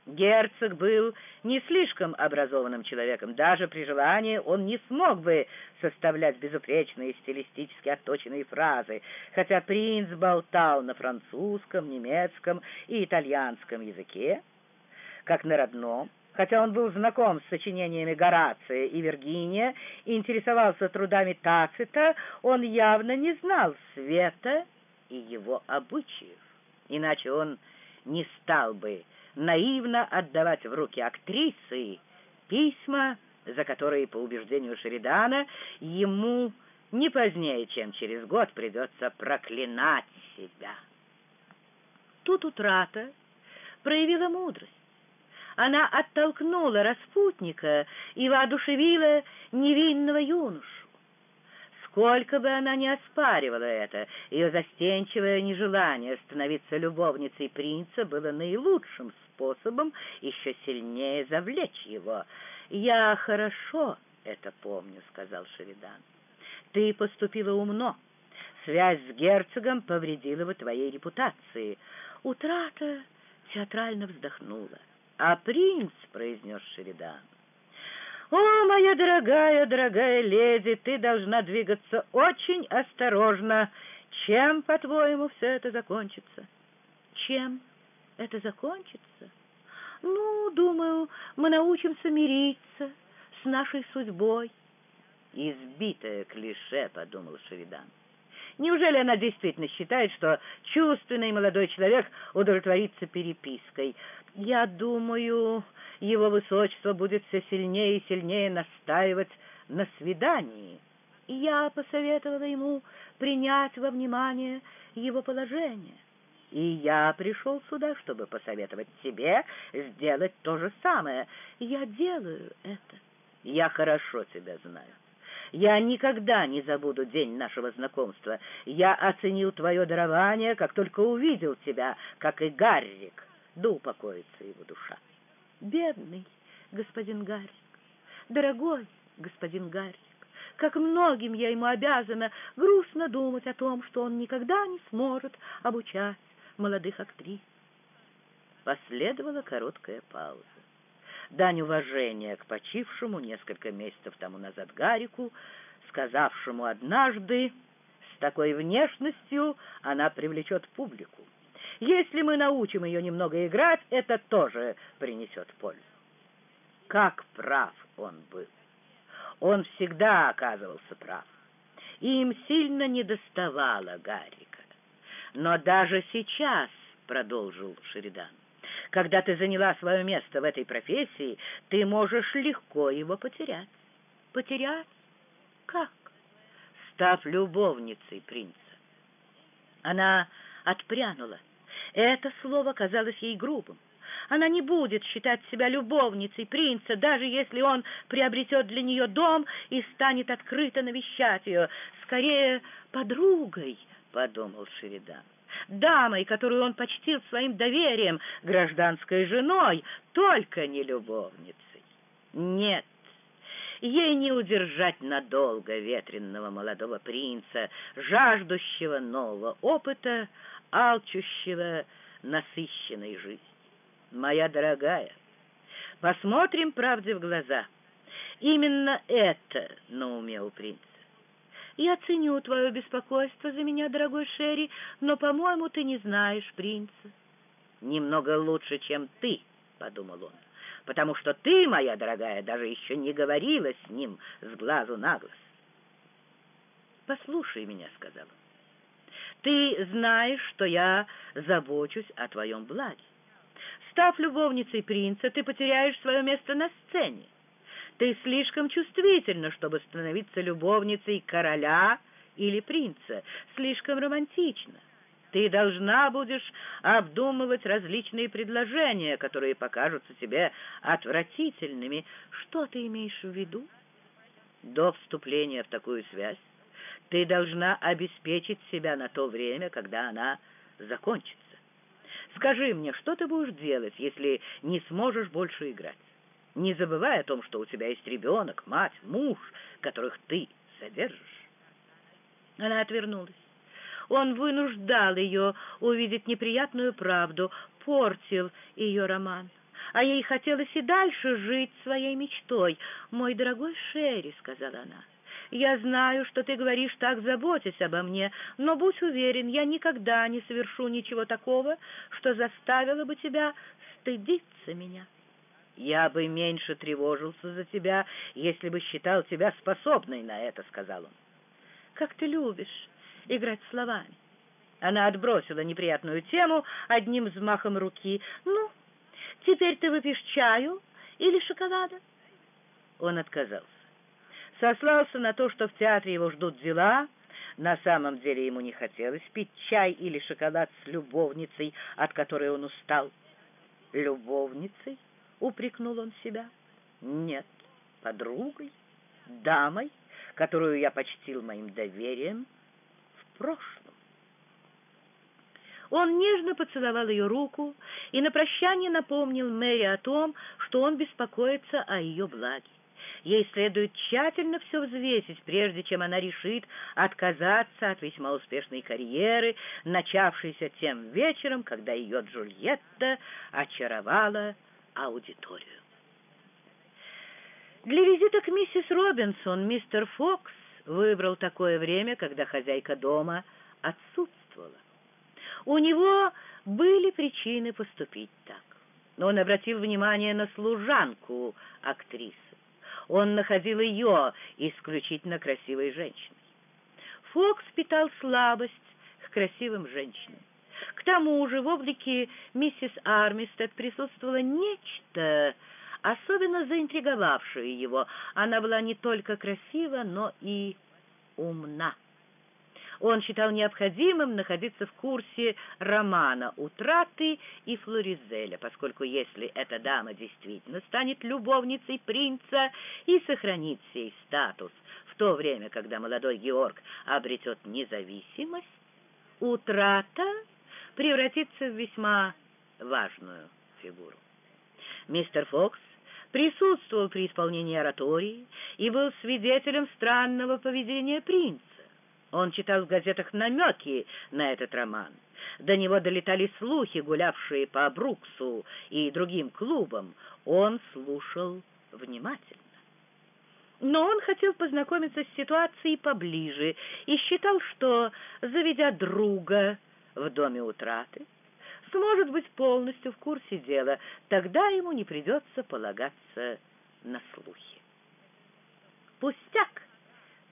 Герцог был не слишком образованным человеком. Даже при желании он не смог бы составлять безупречные стилистически отточенные фразы, хотя принц болтал на французском, немецком и итальянском языке, как на родном, Хотя он был знаком с сочинениями Горация и Виргиния интересовался трудами Тацита, он явно не знал света и его обычаев. Иначе он не стал бы наивно отдавать в руки актрисы письма, за которые, по убеждению Шеридана, ему не позднее, чем через год придется проклинать себя. Тут утрата проявила мудрость. Она оттолкнула распутника и воодушевила невинного юношу. Сколько бы она ни оспаривала это, ее застенчивое нежелание становиться любовницей принца было наилучшим способом еще сильнее завлечь его. «Я хорошо это помню», — сказал Шеридан. «Ты поступила умно. Связь с герцогом повредила бы твоей репутации». Утрата театрально вздохнула. «А принц», — произнес Шеридан, — «О, моя дорогая, дорогая леди, ты должна двигаться очень осторожно. Чем, по-твоему, все это закончится?» «Чем это закончится?» «Ну, думаю, мы научимся мириться с нашей судьбой». «Избитое клише», — подумал Шеридан. Неужели она действительно считает, что чувственный молодой человек удовлетворится перепиской? Я думаю, его высочество будет все сильнее и сильнее настаивать на свидании. Я посоветовала ему принять во внимание его положение. И я пришел сюда, чтобы посоветовать тебе сделать то же самое. Я делаю это. Я хорошо тебя знаю. Я никогда не забуду день нашего знакомства. Я оценил твое дарование, как только увидел тебя, как и Гаррик. Да упокоится его душа. Бедный господин Гаррик, дорогой господин Гаррик, как многим я ему обязана, грустно думать о том, что он никогда не сможет обучать молодых актрис. Последовала короткая пауза. Дань уважения к почившему несколько месяцев тому назад Гарику, сказавшему однажды, с такой внешностью она привлечет публику. Если мы научим ее немного играть, это тоже принесет пользу. Как прав он был! Он всегда оказывался прав. И им сильно недоставало Гарика. Но даже сейчас, — продолжил Шеридан, — когда ты заняла свое место в этой профессии, ты можешь легко его потерять. Потерять? Как? Став любовницей принца. Она отпрянула. Это слово казалось ей грубым. Она не будет считать себя любовницей принца, даже если он приобретет для нее дом и станет открыто навещать ее. Скорее, подругой, — подумал Шеридан. Дамой, которую он почтил своим доверием, гражданской женой, только не любовницей. Нет, ей не удержать надолго ветренного молодого принца, жаждущего нового опыта, алчущего насыщенной жизни моя дорогая, посмотрим правде в глаза. Именно это на уме у принца. Я ценю твое беспокойство за меня, дорогой Шерри, но, по-моему, ты не знаешь принца. Немного лучше, чем ты, — подумал он, — потому что ты, моя дорогая, даже еще не говорила с ним с глазу на глаз. «Послушай меня», — сказал он. «Ты знаешь, что я забочусь о твоем благе. Став любовницей принца, ты потеряешь свое место на сцене. Ты слишком чувствительна, чтобы становиться любовницей короля или принца, слишком романтична. Ты должна будешь обдумывать различные предложения, которые покажутся тебе отвратительными. Что ты имеешь в виду? До вступления в такую связь ты должна обеспечить себя на то время, когда она закончится. Скажи мне, что ты будешь делать, если не сможешь больше играть? Не забывай о том, что у тебя есть ребенок, мать, муж, которых ты содержишь. Она отвернулась. Он вынуждал ее увидеть неприятную правду, портил ее роман. А ей хотелось и дальше жить своей мечтой. «Мой дорогой Шерри», — сказала она, — я знаю, что ты говоришь так, заботясь обо мне, но будь уверен, я никогда не совершу ничего такого, что заставило бы тебя стыдиться меня. Я бы меньше тревожился за тебя, если бы считал тебя способной на это, — сказал он. Как ты любишь играть словами. Она отбросила неприятную тему одним взмахом руки. «Ну, теперь ты выпьешь чаю или шоколада?» Он отказался сослался на то, что в театре его ждут дела. На самом деле ему не хотелось пить чай или шоколад с любовницей, от которой он устал. «Любовницей?» — упрекнул он себя. «Нет, подругой, дамой, которую я почтил моим доверием в прошлом». Он нежно поцеловал ее руку и на прощание напомнил Мэри о том, что он беспокоится о ее благе. Ей следует тщательно все взвесить, прежде чем она решит отказаться от весьма успешной карьеры, начавшейся тем вечером, когда ее Джульетта очаровала аудиторию. Для визита к миссис Робинсон мистер Фокс выбрал такое время, когда хозяйка дома отсутствовала. У него были причины поступить так. Но он обратил внимание на служанку актрисы он находил ее исключительно красивой женщиной. Фокс питал слабость к красивым женщинам. К тому же в облике миссис Армистед присутствовало нечто, особенно заинтриговавшее его. Она была не только красива, но и умна. Он считал необходимым находиться в курсе романа «Утраты» и «Флоризеля», поскольку если эта дама действительно станет любовницей принца и сохранит сей статус в то время, когда молодой Георг обретет независимость, утрата превратится в весьма важную фигуру. Мистер Фокс присутствовал при исполнении оратории и был свидетелем странного поведения принца. Он читал в газетах намеки на этот роман. До него долетали слухи, гулявшие по Бруксу и другим клубам. Он слушал внимательно. Но он хотел познакомиться с ситуацией поближе и считал, что, заведя друга в доме утраты, сможет быть полностью в курсе дела, тогда ему не придется полагаться на слухи. Пустяк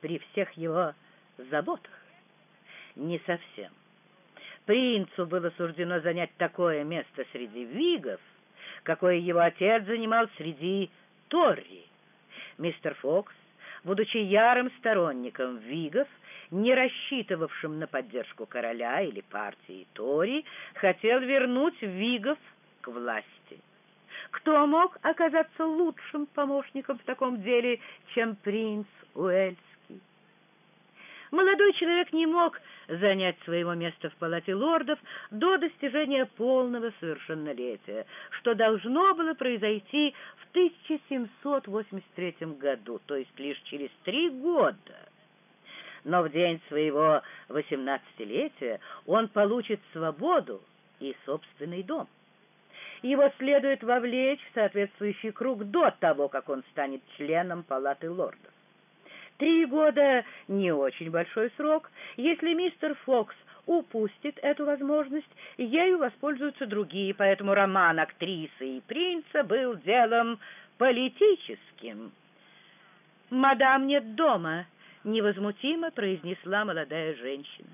при всех его заботах. Не совсем. Принцу было суждено занять такое место среди вигов, какое его отец занимал среди Торри. Мистер Фокс, будучи ярым сторонником вигов, не рассчитывавшим на поддержку короля или партии Тори, хотел вернуть Вигов к власти. Кто мог оказаться лучшим помощником в таком деле, чем принц Уэльский? Молодой человек не мог занять своего места в палате лордов до достижения полного совершеннолетия, что должно было произойти в 1783 году, то есть лишь через три года но в день своего восемнадцатилетия он получит свободу и собственный дом. Его следует вовлечь в соответствующий круг до того, как он станет членом палаты лордов. Три года — не очень большой срок. Если мистер Фокс упустит эту возможность, ею воспользуются другие, поэтому роман актрисы и принца был делом политическим. «Мадам нет дома», невозмутимо произнесла молодая женщина.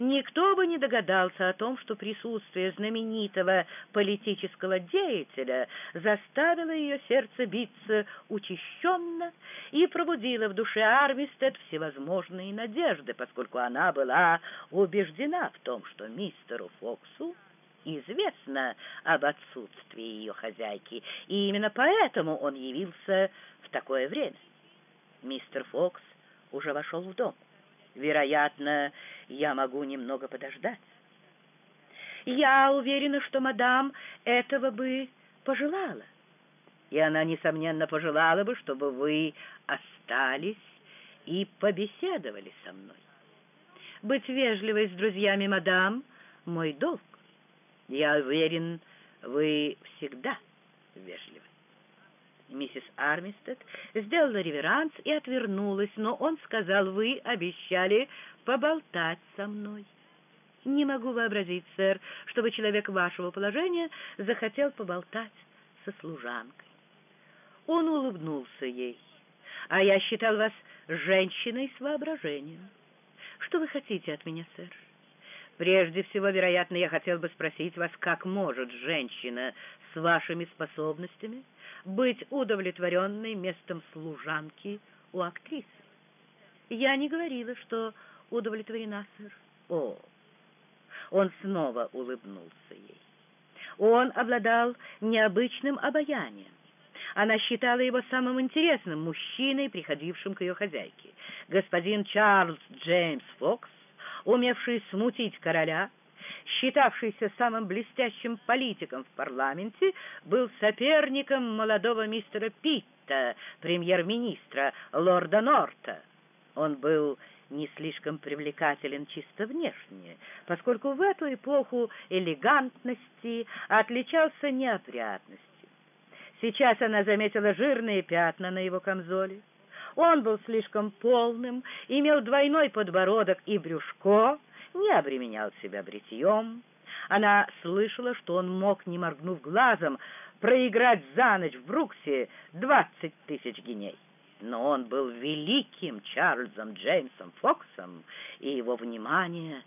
Никто бы не догадался о том, что присутствие знаменитого политического деятеля заставило ее сердце биться учащенно и пробудило в душе Армистед всевозможные надежды, поскольку она была убеждена в том, что мистеру Фоксу известно об отсутствии ее хозяйки, и именно поэтому он явился в такое время. Мистер Фокс уже вошел в дом. Вероятно, я могу немного подождать. Я уверена, что мадам этого бы пожелала. И она, несомненно, пожелала бы, чтобы вы остались и побеседовали со мной. Быть вежливой с друзьями, мадам, мой долг. Я уверен, вы всегда вежливы. Миссис Армистед сделала реверанс и отвернулась, но он сказал, вы обещали поболтать со мной. Не могу вообразить, сэр, чтобы человек вашего положения захотел поболтать со служанкой. Он улыбнулся ей. А я считал вас женщиной с воображением. Что вы хотите от меня, сэр? Прежде всего, вероятно, я хотел бы спросить вас, как может женщина с вашими способностями быть удовлетворенной местом служанки у актрисы. Я не говорила, что удовлетворена, сэр. О, он снова улыбнулся ей. Он обладал необычным обаянием. Она считала его самым интересным мужчиной, приходившим к ее хозяйке. Господин Чарльз Джеймс Фокс, умевший смутить короля, считавшийся самым блестящим политиком в парламенте, был соперником молодого мистера Питта, премьер-министра лорда Норта. Он был не слишком привлекателен чисто внешне, поскольку в эту эпоху элегантности отличался неопрятностью. Сейчас она заметила жирные пятна на его камзоле. Он был слишком полным, имел двойной подбородок и брюшко, не обременял себя бритьем. Она слышала, что он мог, не моргнув глазом, проиграть за ночь в Бруксе двадцать тысяч геней. Но он был великим Чарльзом Джеймсом Фоксом, и его внимание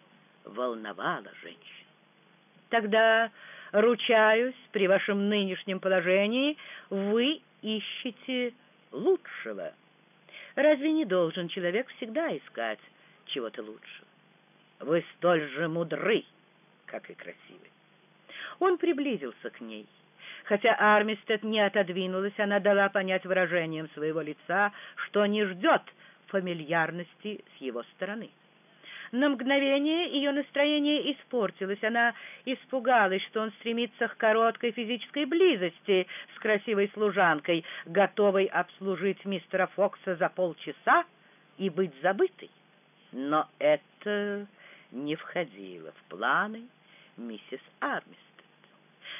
волновало женщин. Тогда, ручаюсь, при вашем нынешнем положении вы ищете лучшего. Разве не должен человек всегда искать чего-то лучшего? Вы столь же мудры, как и красивы. Он приблизился к ней. Хотя Армистед не отодвинулась, она дала понять выражением своего лица, что не ждет фамильярности с его стороны. На мгновение ее настроение испортилось. Она испугалась, что он стремится к короткой физической близости с красивой служанкой, готовой обслужить мистера Фокса за полчаса и быть забытой. Но это не входило в планы миссис Армистед.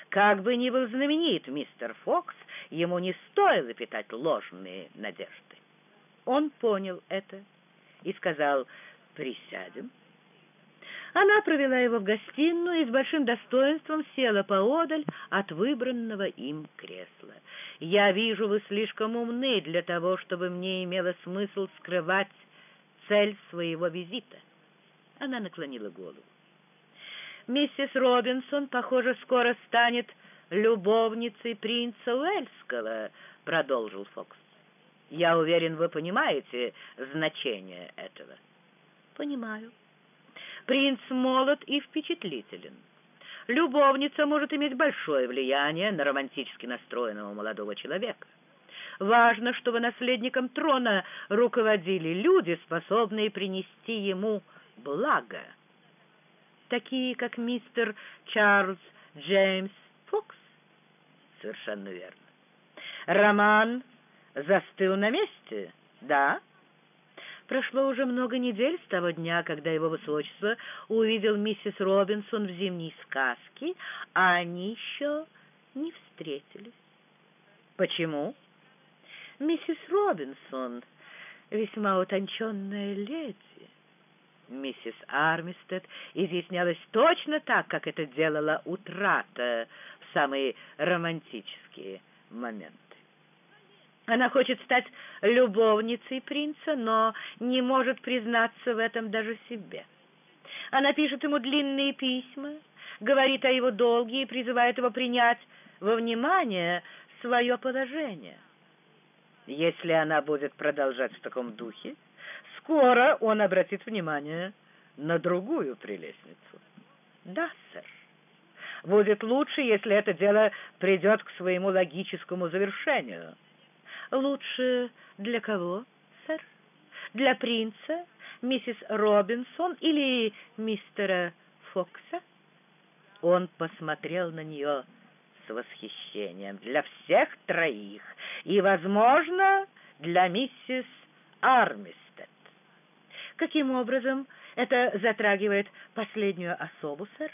Как бы ни был знаменит мистер Фокс, ему не стоило питать ложные надежды. Он понял это и сказал «Присядем». Она провела его в гостиную и с большим достоинством села поодаль от выбранного им кресла. «Я вижу, вы слишком умны для того, чтобы мне имело смысл скрывать цель своего визита». Она наклонила голову. «Миссис Робинсон, похоже, скоро станет любовницей принца Уэльского», — продолжил Фокс. «Я уверен, вы понимаете значение этого». «Понимаю. Принц молод и впечатлителен. Любовница может иметь большое влияние на романтически настроенного молодого человека. Важно, чтобы наследником трона руководили люди, способные принести ему благо. Такие, как мистер Чарльз Джеймс Фокс. Совершенно верно. Роман застыл на месте, да? Прошло уже много недель с того дня, когда его высочество увидел миссис Робинсон в зимней сказке, а они еще не встретились. Почему? Миссис Робинсон весьма утонченная леди. Миссис Армистед изъяснялась точно так, как это делала утрата в самые романтические моменты. Она хочет стать любовницей принца, но не может признаться в этом даже себе. Она пишет ему длинные письма, говорит о его долге и призывает его принять во внимание свое положение. Если она будет продолжать в таком духе, скоро он обратит внимание на другую прелестницу. Да, сэр. Будет лучше, если это дело придет к своему логическому завершению. Лучше для кого, сэр? Для принца, миссис Робинсон или мистера Фокса? Он посмотрел на нее с восхищением. Для всех троих и, возможно, для миссис Армистед. Каким образом это затрагивает последнюю особу, сэр?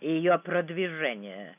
Ее продвижение